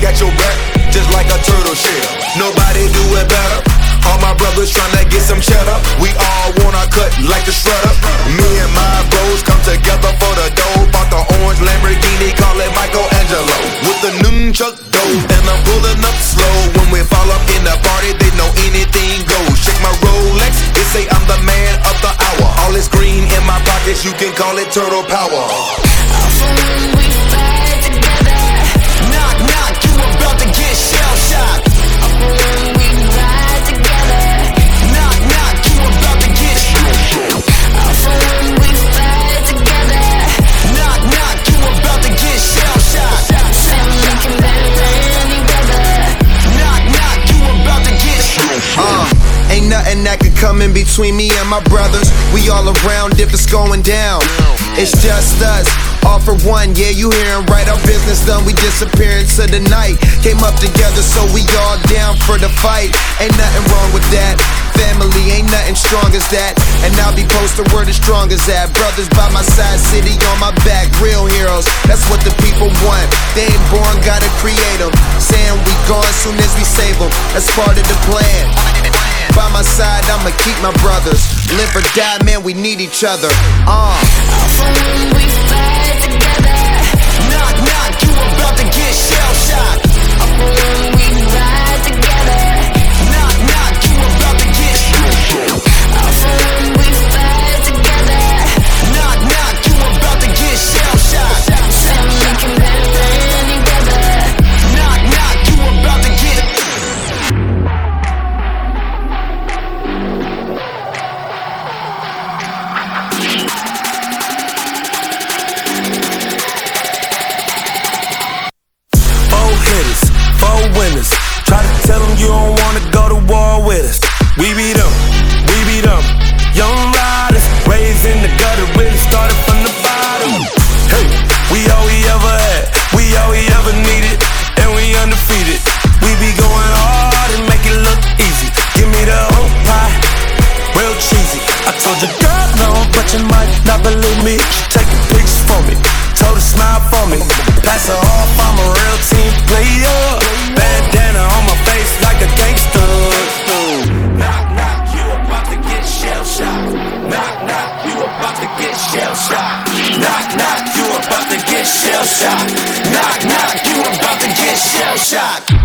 got your back, just like a turtle shell. Nobody do it better. All my brothers tryna get some cheddar. We all wanna cut like the shredder. Me and my bros come together for the dough. Bought the orange Lamborghini, call it Michelangelo. With the nunchuck dough, and I'm pulling up slow. When we fall up in the party, they know anything goes. Check my Rolex, they say I'm the man of the hour. All this green in my pockets, you can call it turtle power. In between me and my brothers. We all around if it's going down. It's just us. All for one, yeah, you hearin' right. Our business done, we disappear into the night. Came up together, so we all down for the fight. Ain't nothing wrong with that. Family ain't nothing strong as that. And I'll be posted where the strong as that. Brothers by my side, city on my back, real heroes. That's what the people want. They ain't born, gotta create them. Saying we gone soon as we save them. That's part of the plan. By my side, I'ma keep my brothers. Live or die, man, we need each other. Uh. Your girl no, but you might not believe me. She taking pictures for me, told her smile for me. Pass her off, I'm a real team player. Bandana on my face like a gangster. Knock, knock, you about to get shell shocked. Knock, knock, you about to get shell shocked. Knock, knock, you about to get shell shocked. Knock, knock, you about to get shell shocked.